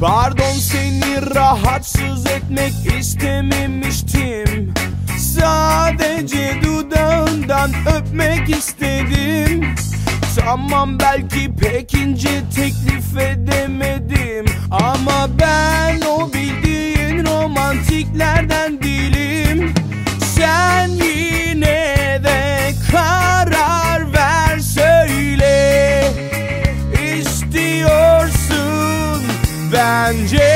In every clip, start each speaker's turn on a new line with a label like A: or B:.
A: Pardon seni rahatsız etmek istememiştim. Sadece dudağından öpmek istedim. Tamam belki pek ince teklif edemedim. Ama ben o bence.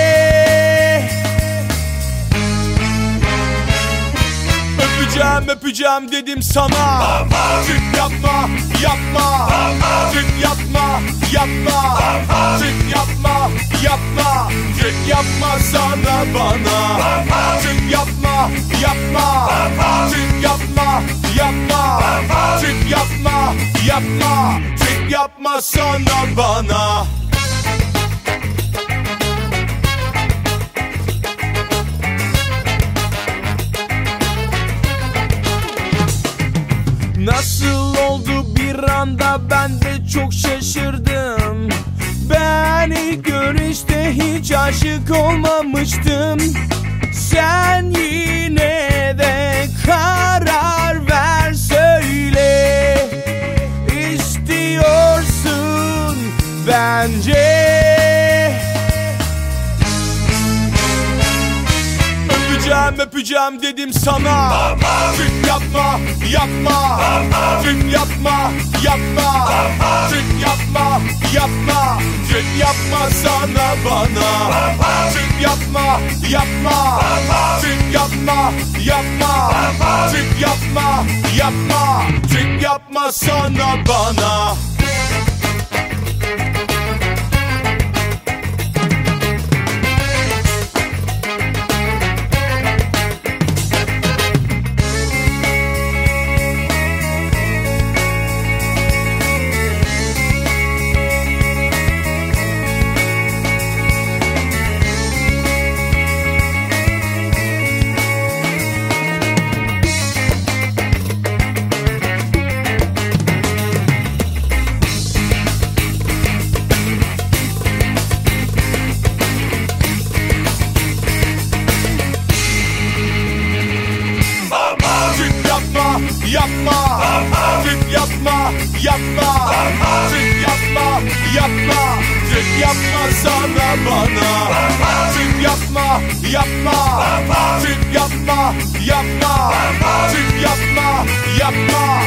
A: Öpeceğim öpeceğim dedim sana. Çık yapma yapma. Çık yapma yapma. Çık yapma yapma. Çık yapma sana bana. Çık yapma yapma. Çık yapma yapma. Çık yapma yapma. Çık yapma sana bana anda ben de çok şaşırdım. Ben ilk görüşte hiç aşık olmamıştım. Sen yine de karar ver söyle. İstiyorsun bence. Öpeceğim öpeceğim dedim sana. Çık yapma. Çık yapma yapma. Çık yapma yapma. Çık yapma sana bana. Çık yapma yapma. Çık yapma yapma. Çık yapma yapma. Çık yapma sana bana yapma. Çık yapma yapma. Çık yapma yapma. Çık yapma sana bana. Çık yapma yapma. Çık yapma yapma. Çık yapma yapma